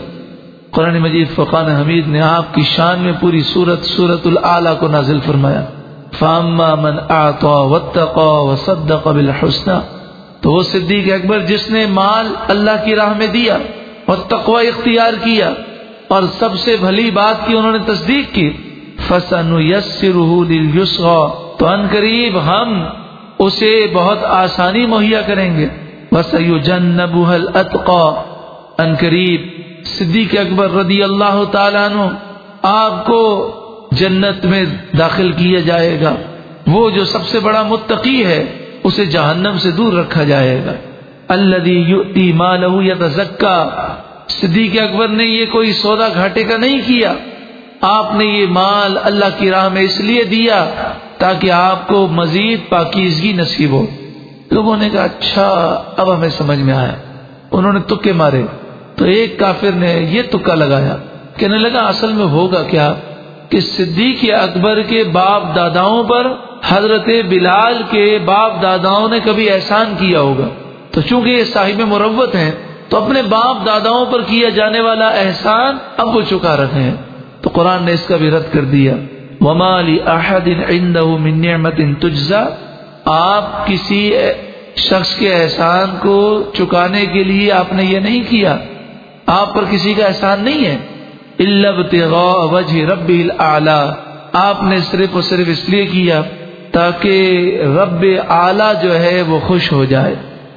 قرآن مجید فقان حمید نے آپ کی شان میں پوری سورت سورت العلیٰ کو نازل فرمایا۔ فاما من آتا واتقا وصدق بالحسنہ تو وہ صدیق اکبر جس نے مال اللہ کی راہ میں دیا اور تقوی اختیار کیا۔ اور سب سے بھلی بات کی انہوں نے تصدیق کی۔ فسن یس تو ان قریب ہم اسے بہت آسانی مہیا کریں گے۔ بس جن نبوہل ان قریب صدیق اکبر رضی اللہ تعالیٰ عنہ آپ کو جنت میں داخل کیا جائے گا۔ وہ جو سب سے بڑا متقی ہے، اسے جہنم سے دور رکھا جائے گا۔ اللہ مالہ یا تزکا صدیق اکبر نے یہ کوئی سودا گھاٹے کا نہیں کیا۔ آپ نے یہ مال اللہ کی راہ میں اس لیے دیا تاکہ آپ کو مزید پاکیزگی نصیب ہو۔ لوگوں نے کہا اچھا اب ہمیں سمجھ میں آیا۔ انہوں نے تکے مارے۔ تو ایک کافر نے یہ تکا لگایا۔ کہنے لگا، اصل میں ہوگا کیا؟ کہ صدیق اکبر کے باپ داداؤں پر حضرت بلال کے باپ داداؤں نے کبھی احسان کیا ہوگا۔ تو چونکہ یہ صاحب مروت ہیں، تو اپنے باپ داداؤں پر کیا جانے والا احسان اب وہ چکا رکھے ہیں۔ تو قرآن نے اس کا بھی رد کر دیا۔ ومالی احد من نعمت تجزا آپ کسی شخص کے احسان کو چکانے کے لیے آپ نے یہ نہیں کیا۔ آپ پر کسی کا احسان نہیں ہے۔ وجہ رب اعلی آپ نے صرف اور صرف اس لیے کیا تاکہ رب اعلی جو ہے وہ خوش ہو جائے۔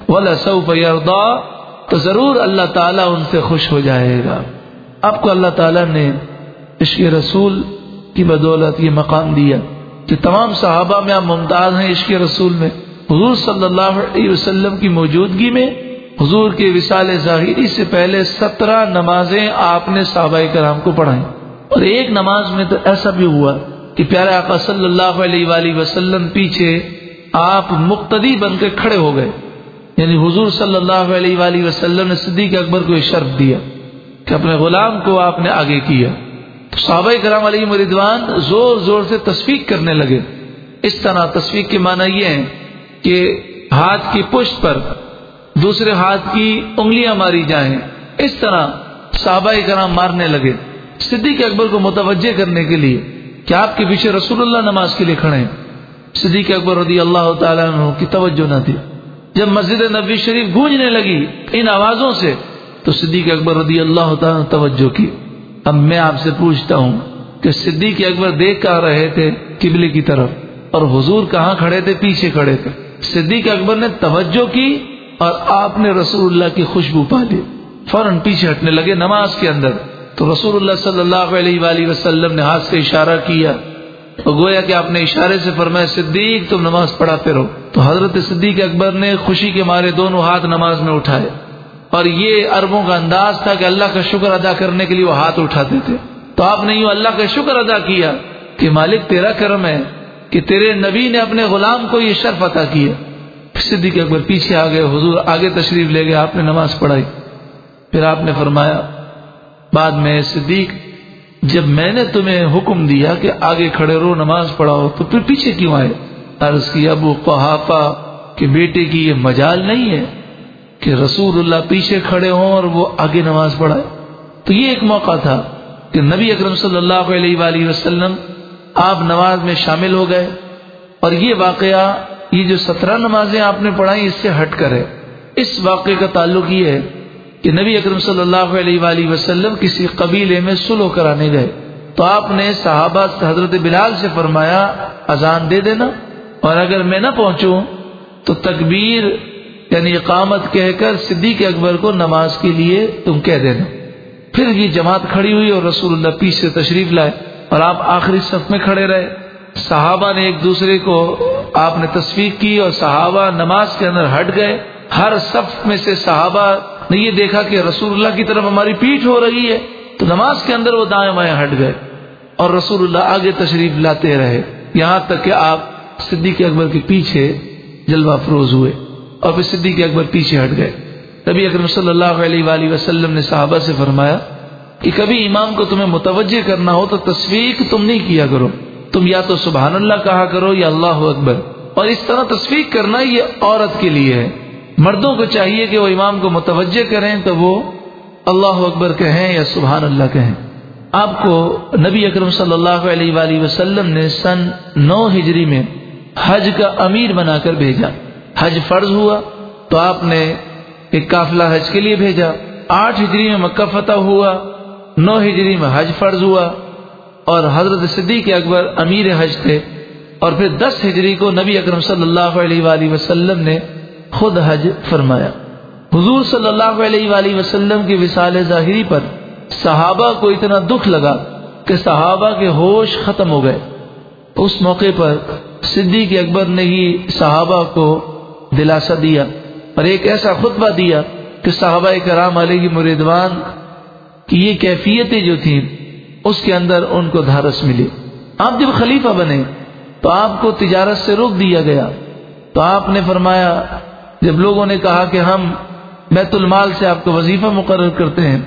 ولا يرضى۔ تو ضرور اللہ تعالیٰ ان سے خوش ہو جائے گا۔ آپ کو اللہ تعالیٰ نے عشق رسول کی بدولت یہ مقام دیا کہ تمام صحابہ میں آپ ممتاز ہیں عشق رسول میں۔ حضور صلی اللہ علیہ وسلم کی موجودگی میں حضور کے وصال ظاہری سے پہلے سترہ نمازیں آپ نے صحابہ کرام کو پڑھائیں۔ اور ایک نماز میں تو ایسا بھی ہوا کہ پیارے آقا صلی اللہ علیہ وآلہ وسلم پیچھے آپ مقتدی بن کے کھڑے ہو گئے۔ یعنی حضور صلی اللہ علیہ وآلہ وسلم نے صدیق اکبر کو یہ شرف دیا کہ اپنے غلام کو آپ نے آگے کیا۔ صحابہ کرام علیہ مردوان زور زور سے تصفیق کرنے لگے۔ اس طرح تصفیق کے معنی یہ ہے کہ ہاتھ کی پشت پر دوسرے ہاتھ کی انگلیاں ماری جائیں۔ اس طرح صحابہ کرام مارنے لگے۔ صدیق اکبر کو متوجہ کرنے کے لیے کہ آپ کے پیچھے رسول اللہ نماز کے لیے کھڑے ہیں۔ صدیق اکبر رضی اللہ تعالیٰ عنہ کی توجہ نہ تھی۔ جب مسجد نبی شریف گونجنے لگی ان آوازوں سے تو صدیق اکبر رضی اللہ تعالیٰ نے توجہ کی۔ اب میں آپ سے پوچھتا ہوں کہ صدیق اکبر دیکھ کر رہے تھے قبلے کی طرف اور حضور کہاں کھڑے تھے پیچھے کھڑے تھے صدیق اکبر نے توجہ کی اور آپ نے رسول اللہ کی خوشبو پا لی فوراً پیچھے ہٹنے لگے نماز کے اندر تو رسول اللہ صلی اللہ علیہ وآلہ وسلم نے ہاتھ سے اشارہ کیا تو گویا کہ آپ نے اشارے سے فرمایا صدیق تم نماز پڑھاتے رہو تو حضرت صدیق اکبر نے خوشی کے مارے دونوں ہاتھ نماز میں اٹھائے اور یہ اربوں کا انداز تھا کہ اللہ کا شکر ادا کرنے کے لیے وہ ہاتھ اٹھاتے تھے۔ تو آپ نے یوں اللہ کا شکر ادا کیا کہ مالک تیرا کرم ہے، کہ تیرے نبی نے اپنے غلام کو یہ شرف عطا کیا صدیق اکبر پیچھے آ گئے، حضور آگے تشریف لے گئے، آپ نے نماز پڑھائی۔ پھر آپ نے فرمایا، بعد میں صدیق، جب میں نے تمہیں حکم دیا کہ آگے کھڑے رہو، نماز پڑھاؤ، تو پھر پیچھے کیوں آئے؟ عرض کی ابو قحافہ کہ بیٹے کی یہ مجال نہیں ہے۔ کہ رسول اللہ پیچھے کھڑے ہوں اور وہ آگے نماز پڑھائے۔ تو یہ ایک موقع تھا کہ نبی اکرم صلی اللہ علیہ وآلہ وسلم آپ نماز میں شامل ہو گئے اور یہ واقعہ، یہ جو سترہ نمازیں آپ نے پڑھائی اس سے ہٹ کر ہے۔ اس واقعے کا تعلق یہ ہے کہ نبی اکرم صلی اللہ علیہ وآلہ وسلم کسی قبیلے میں سلو کرانے گئے۔ تو آپ نے صحابہ حضرت بلال سے فرمایا، اذان دے دینا، اور اگر میں نہ پہنچوں تو تکبیر یعنی اقامت کہہ کر صدیق اکبر کو نماز کے لیے تم کہہ دینا۔ پھر یہ جماعت کھڑی ہوئی اور رسول اللہ پیچھے تشریف لائے اور آپ آخری صف میں کھڑے رہے۔ صحابہ نے ایک دوسرے کو آپ نے تصویر کی اور صحابہ نماز کے اندر ہٹ گئے۔ ہر صف میں سے صحابہ نے یہ دیکھا کہ رسول اللہ کی طرف ہماری پیٹ ہو رہی ہے۔ تو نماز کے اندر وہ دائیں بائیں ہٹ گئے اور رسول اللہ آگے تشریف لاتے رہے۔ یہاں تک کہ آپ صدیق اکبر کے پیچھے جلوہ فروز ہوئے۔ اور پھر صدیق اکبر پیچھے ہٹ گئے۔ نبی اکرم صلی اللہ علیہ وآلہ وسلم نے صحابہ سے فرمایا کہ کبھی امام کو تمہیں متوجہ کرنا ہو تو تصویر تم نہیں کیا کرو۔ تم یا تو سبحان اللہ کہا کرو یا اللہ اکبر۔ اور اس طرح تصویر کرنا یہ عورت کے لیے ہے۔ مردوں کو چاہیے کہ وہ امام کو متوجہ کریں تو وہ اللہ اکبر کہیں یا سبحان اللہ کہیں۔ آپ کو نبی اکرم صلی اللہ علیہ وآلہ وسلم نے سن نو ہجری میں حج کا امیر بنا کر بھیجا۔ حج فرض ہوا تو آپ نے ایک قافلہ حج کے لیے بھیجا۔ آٹھ ہجری میں مکہ فتح ہوا، نو ہجری میں حج فرض ہوا اور حضرت صدیق اکبر امیر حج تھے اور پھر دس ہجری کو نبی اکرم صلی اللہ علیہ وآلہ وسلم نے خود حج فرمایا۔ حضور صلی اللہ علیہ وآلہ وسلم کی وصال ظاہری پر صحابہ کو اتنا دکھ لگا کہ صحابہ کے ہوش ختم ہو گئے۔ اس موقع پر صدیق اکبر نے ہی صحابہ کو دلاسا دیا اور ایک ایسا خطبہ دیا کہ صحابہ کرام علیہ مریدوان کی یہ کیفیتیں جو تھیں، اس کے اندر ان کو دھارس ملی۔ آپ جب خلیفہ بنے، تو آپ کو تجارت سے روک دیا گیا۔ تو آپ نے فرمایا، جب لوگوں نے کہا کہ ہم بیت المال سے آپ کو وظیفہ مقرر کرتے ہیں،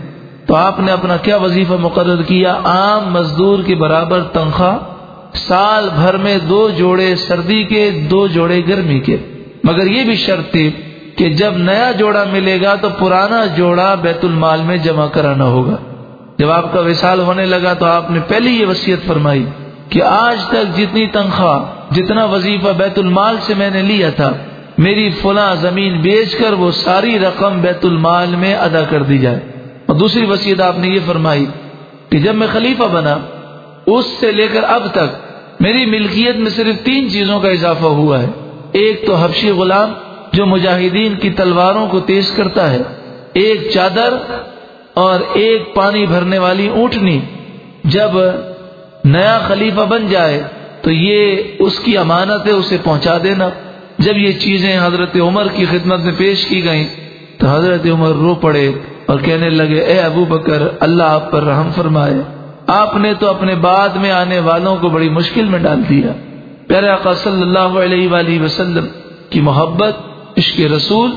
تو آپ نے اپنا کیا وظیفہ مقرر کیا؟ عام مزدور کے برابر تنخواہ، سال بھر میں دو جوڑے سردی کے، دو جوڑے گرمی کے۔ مگر یہ بھی شرط تھی کہ جب نیا جوڑا ملے گا تو پرانا جوڑا بیت المال میں جمع کرانا ہوگا۔ جب آپ کا وصال ہونے لگا تو آپ نے پہلی یہ وصیت فرمائی کہ آج تک جتنی تنخواہ، جتنا وظیفہ بیت المال سے میں نے لیا تھا، میری فلاں زمین بیچ کر وہ ساری رقم بیت المال میں ادا کر دی جائے۔ اور دوسری وصیت آپ نے یہ فرمائی کہ جب میں خلیفہ بنا، اس سے لے کر اب تک میری ملکیت میں صرف تین چیزوں کا اضافہ ہوا ہے۔ ایک تو حبشی غلام جو مجاہدین کی تلواروں کو تیز کرتا ہے، ایک چادر اور ایک پانی بھرنے والی اونٹنی۔ جب نیا خلیفہ بن جائے تو یہ اس کی امانت ہے، اسے پہنچا دینا۔ جب یہ چیزیں حضرت عمر کی خدمت میں پیش کی گئیں تو حضرت عمر رو پڑے اور کہنے لگے، اے ابو بکر، اللہ آپ پر رحم فرمائے۔ آپ نے تو اپنے بعد میں آنے والوں کو بڑی مشکل میں ڈال دیا۔ پیارے آقا صلی اللہ علیہ وآلہ وسلم کی محبت، عشق رسول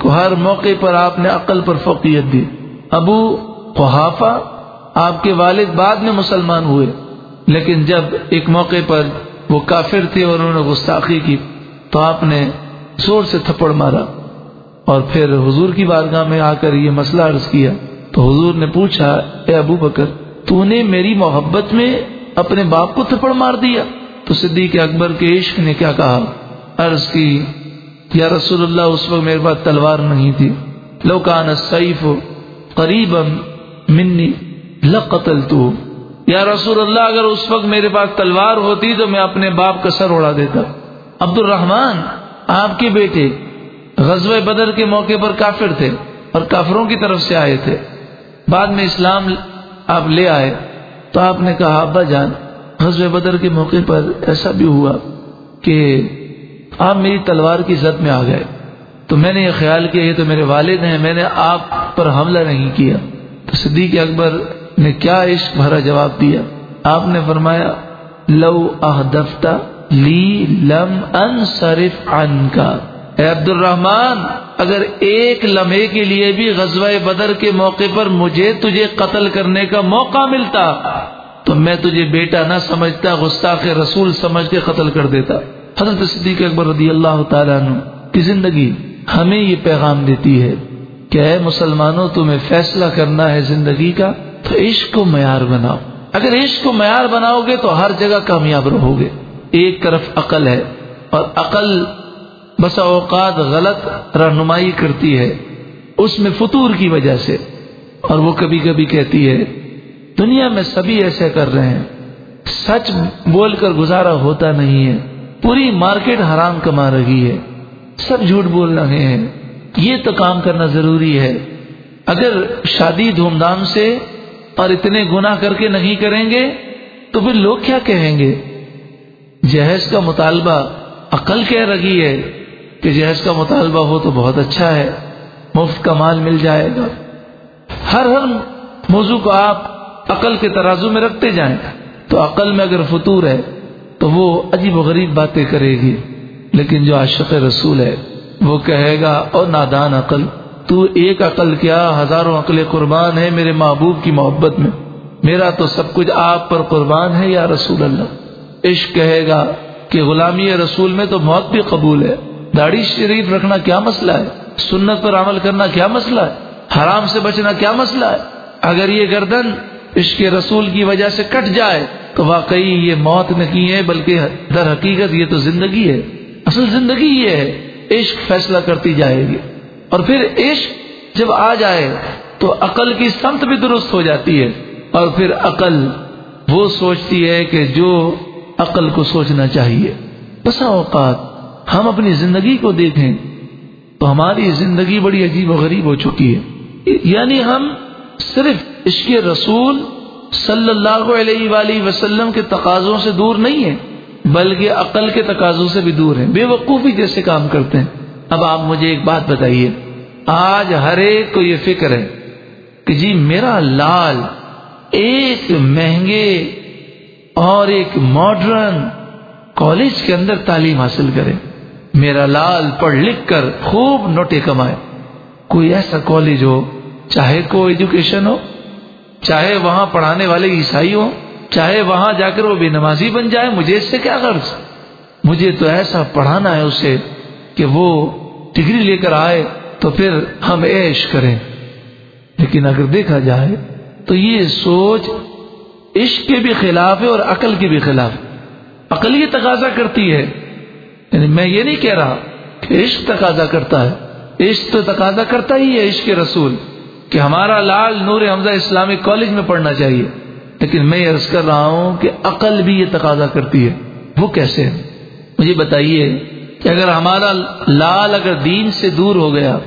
کو ہر موقع پر آپ نے عقل پر فوقیت دی۔ ابو قحافہ آپ کے والد بعد میں مسلمان ہوئے، لیکن جب ایک موقع پر وہ کافر تھے اور انہوں نے گستاخی کی، تو آپ نے زور سے تھپڑ مارا۔ اور پھر حضور کی بارگاہ میں آ کر یہ مسئلہ عرض کیا، تو حضور نے پوچھا، اے ابو بکر، تو نے میری محبت میں اپنے باپ کو تھپڑ مار دیا؟ تو صدیق اکبر کے عشق نے کیا کہا؟ عرض کی، یا رسول اللہ، اس وقت میرے پاس تلوار نہیں تھی۔ لوکان سیف قریب منی لقتل تو یا رسول اللہ، اگر اس وقت میرے پاس تلوار ہوتی تو میں اپنے باپ کا سر اڑا دیتا۔ عبد الرحمان آپ کے بیٹے غزوہ بدر کے موقع پر کافر تھے اور کافروں کی طرف سے آئے تھے۔ بعد میں اسلام آپ لے آئے۔ تو آپ نے کہا، ابا جان غزوہ بدر کے موقع پر ایسا بھی ہوا کہ آپ میری تلوار کی زد میں آ گئے۔ تو میں نے یہ خیال کیا، یہ تو میرے والد ہیں، میں نے آپ پر حملہ نہیں کیا۔ تو صدیق اکبر نے کیا عشق بھرا جواب دیا؟ آپ نے فرمایا، لو اہدفتا لی لم انصرف عنکا اے عبد الرحمان اگر ایک لمحے کے لیے بھی غزوہ بدر کے موقع پر مجھے تجھے قتل کرنے کا موقع ملتا تو میں تجھے بیٹا نہ سمجھتا، گستاخ رسول سمجھ کے قتل کر دیتا۔ حضرت صدیق اکبر رضی اللہ تعالیٰ عنہ کی زندگی ہمیں یہ پیغام دیتی ہے کہ اے مسلمانوں، تمہیں فیصلہ کرنا ہے زندگی کا، تو عشق کو معیار بناؤ۔ اگر عشق کو معیار بناؤ گے تو ہر جگہ کامیاب رہو گے ایک طرف عقل ہے اور عقل بسا اوقات غلط رہنمائی کرتی ہے، اس میں فطور کی وجہ سے۔ اور وہ کبھی کبھی کہتی ہے دنیا میں سبھی ایسے کر رہے ہیں۔ سچ بول کر گزارا ہوتا نہیں ہے۔ پوری مارکیٹ حرام کما رہی ہے۔ سب جھوٹ بول رہے ہیں۔ یہ تو کام کرنا ضروری ہے۔ اگر شادی دھوم دھام سے اور اتنے گنا کر کے نہیں کریں گے، تو پھر لوگ کیا کہیں گے؟ جہیز کا مطالبہ عقل کہہ رہی ہے کہ جہیز کا مطالبہ ہو تو بہت اچھا ہے۔ مفت کا مال مل جائے گا۔ ہر ہر موضوع کو آپ عقل کے ترازو میں رکھتے جائیں۔ تو عقل میں اگر فطور ہے، تو وہ عجیب و غریب باتیں کرے گی۔ لیکن جو عاشق رسول ہے، وہ کہے گا اور نادان عقل، تو ایک عقل کیا؟ ہزاروں عقل قربان ہے میرے محبوب کی محبت میں۔ میرا تو سب کچھ آپ پر قربان ہے یا رسول اللہ۔ عشق کہے گا کہ غلامی رسول میں تو موت بھی قبول ہے۔ داڑھی شریف رکھنا کیا مسئلہ ہے؟ سنت پر عمل کرنا کیا مسئلہ ہے؟ حرام سے بچنا کیا مسئلہ ہے؟ اگر یہ گردن عشق رسول کی وجہ سے کٹ جائے تو واقعی یہ موت نہیں ہے، بلکہ در حقیقت یہ تو زندگی ہے۔ اصل زندگی یہ ہے، عشق فیصلہ کرتی جائے گی۔ اور پھر عشق جب آ جائے تو عقل کی سمت بھی درست ہو جاتی ہے۔ اور پھر عقل وہ سوچتی ہے کہ جو عقل کو سوچنا چاہیے۔ بسا اوقات ہم اپنی زندگی کو دیکھیں تو ہماری زندگی بڑی عجیب و غریب ہو چکی ہے۔ یعنی ہم صرف عشق رسول صلی اللہ علیہ وآلہ وسلم کے تقاضوں سے دور نہیں ہے بلکہ عقل کے تقاضوں سے بھی دور ہیں۔ بے وقوفی جیسے کام کرتے ہیں۔ اب آپ مجھے ایک بات بتائیے، آج ہر ایک کو یہ فکر ہے کہ جی میرا لال ایک مہنگے اور ایک ماڈرن کالج کے اندر تعلیم حاصل کرے۔ میرا لال پڑھ لکھ کر خوب نوٹے کمائے۔ کوئی ایسا کالج ہو، چاہے کو ایجوکیشن ہو چاہے وہاں پڑھانے والے عیسائی ہوں، چاہے وہاں جا کر وہ بے نمازی بن جائے، مجھے اس سے کیا غرض؟ مجھے تو ایسا پڑھانا ہے اسے کہ وہ ڈگری لے کر آئے تو پھر ہم عیش کریں۔ لیکن اگر دیکھا جائے تو یہ سوچ عشق کے بھی خلاف ہے اور عقل کے بھی خلاف عقل یہ تقاضا کرتی ہے۔ یعنی میں یہ نہیں کہہ رہا کہ عشق تقاضا کرتا ہے۔ عشق تو تقاضا کرتا ہی ہے عشق رسول۔ کہ ہمارا لال نور حمزہ اسلامک کالج میں پڑھنا چاہیے۔ لیکن میں عرض کر رہا ہوں کہ عقل بھی یہ تقاضا کرتی ہے۔ وہ کیسے ہے مجھے بتائیے کہ اگر ہمارا لال اگر دین سے دور ہو گیا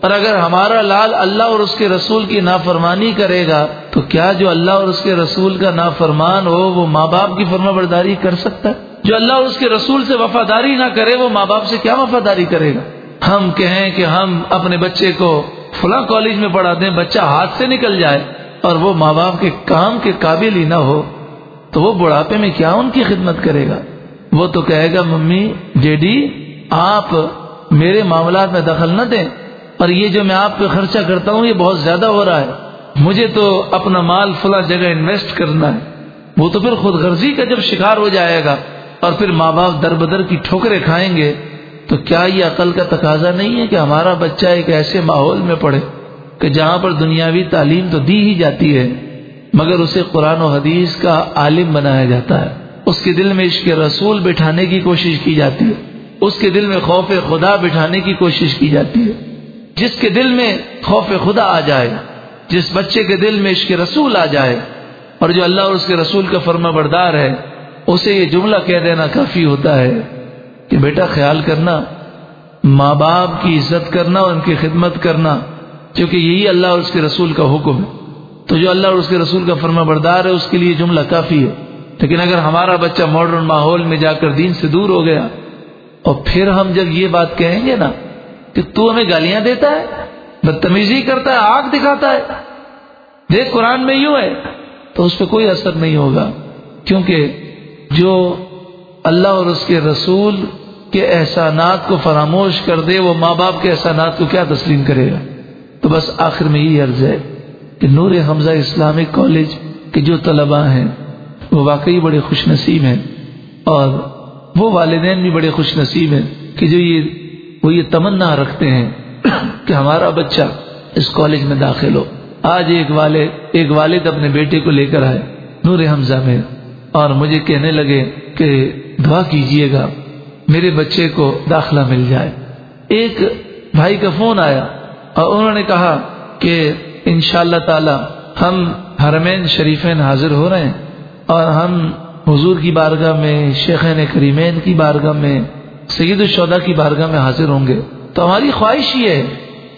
اور اگر ہمارا لال اللہ اور اس کے رسول کی نافرمانی کرے گا، تو کیا جو اللہ اور اس کے رسول کا نافرمان ہو، وہ ماں باپ کی فرما برداری کر سکتا ہے؟ جو اللہ اور اس کے رسول سے وفاداری نہ کرے، وہ ماں باپ سے کیا وفاداری کرے گا؟ ہم کہیں کہ ہم اپنے بچے کو فلاں کالج میں پڑھا دیں بچہ ہاتھ سے نکل جائے اور وہ ماں باپ کے کام کے قابل ہی نہ ہو، تو وہ بڑھاپے میں کیا ان کی خدمت کرے گا؟ وہ تو کہے گا، ممی ڈیڈی آپ میرے معاملات میں دخل نہ دیں اور یہ جو میں آپ پہ خرچہ کرتا ہوں، یہ بہت زیادہ ہو رہا ہے۔ مجھے تو اپنا مال فلاں جگہ انویسٹ کرنا ہے۔ وہ تو پھر خود غرضی کا جب شکار ہو جائے گا اور پھر ماں باپ در بدر کی ٹھوکریں کھائیں گے تو کیا یہ عقل کا تقاضا نہیں ہے کہ ہمارا بچہ ایک ایسے ماحول میں پڑھے کہ جہاں پر دنیاوی تعلیم تو دی ہی جاتی ہے، مگر اسے قرآن و حدیث کا عالم بنایا جاتا ہے۔ اس کے دل میں عشق رسول بٹھانے کی کوشش کی جاتی ہے۔ اس کے دل میں خوف خدا بٹھانے کی کوشش کی جاتی ہے۔ جس کے دل میں خوف خدا آ جائے، جس بچے کے دل میں عشق رسول آ جائے، اور جو اللہ اور اس کے رسول کا فرما بردار ہے، اسے یہ جملہ کہہ دینا کافی ہوتا ہے۔ کہ بیٹا خیال کرنا، ماں باپ کی عزت کرنا اور ان کی خدمت کرنا کیونکہ یہی اللہ اور اس کے رسول کا حکم ہے۔ تو جو اللہ اور اس کے رسول کا فرما بردار ہے، اس کے لیے جملہ کافی ہے۔ لیکن اگر ہمارا بچہ ماڈرن ماحول میں جا کر دین سے دور ہو گیا، اور پھر ہم جب یہ بات کہیں گے نا کہ تو ہمیں گالیاں دیتا ہے، بدتمیزی کرتا ہے، آگ دکھاتا ہے، دیکھ قرآن میں یوں ہے، تو اس پہ کوئی اثر نہیں ہوگا۔ کیونکہ جو اللہ اور اس کے رسول کے احسانات کو فراموش کر دے، وہ ماں باپ کے احسانات کو کیا تسلیم کرے گا؟ تو بس آخر میں یہ عرض ہے کہ نور حمزہ اسلامک کالج کے جو طلباء ہیں، وہ واقعی بڑے خوش نصیب ہیں اور وہ والدین بھی بڑے خوش نصیب ہیں کہ جو یہ، وہ یہ تمنا رکھتے ہیں کہ ہمارا بچہ اس کالج میں داخل ہو۔ آج ایک والد ایک والد اپنے بیٹے کو لے کر آئے نور حمزہ میں اور مجھے کہنے لگے کہ دعا کیجیے گا، میرے بچے کو داخلہ مل جائے۔ ایک بھائی کا فون آیا اور انہوں نے کہا کہ ان شاء اللہ تعالی ہم حرمین شریفین حاضر ہو رہے ہیں اور ہم حضور کی بارگاہ میں، شیخین کریمین کی بارگاہ میں، سید الشودا کی بارگاہ میں حاضر ہوں گے۔ تو ہماری خواہش یہ ہے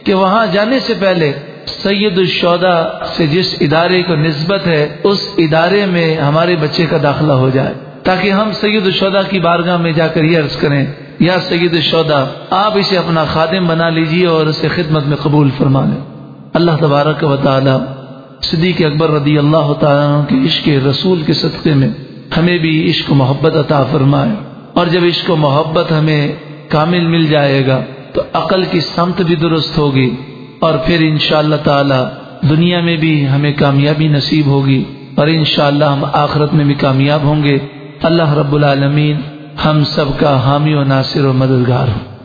کہ وہاں جانے سے پہلے سید الشودا سے جس ادارے کو نسبت ہے، اس ادارے میں ہمارے بچے کا داخلہ ہو جائے۔ تاکہ ہم سید الشودا کی بارگاہ میں جا کر یہ عرض کریں، یا سید الشودا آپ اسے اپنا خادم بنا لیجیے اور اسے خدمت میں قبول فرما لیں اللہ تبارک و تعالی صدیق اکبر رضی اللہ تعالیٰ کے عشق رسول کے صدقے میں ہمیں بھی عشق و محبت عطا فرمائے۔ اور جب عشق و محبت ہمیں کامل مل جائے گا، تو عقل کی سمت بھی درست ہوگی۔ اور پھر انشاءاللہ تعالی دنیا میں بھی ہمیں کامیابی نصیب ہوگی۔ اور انشاءاللہ ہم آخرت میں بھی کامیاب ہوں گے۔ اللہ رب العالمین ہم سب کا حامی و ناصر و مددگار ہوں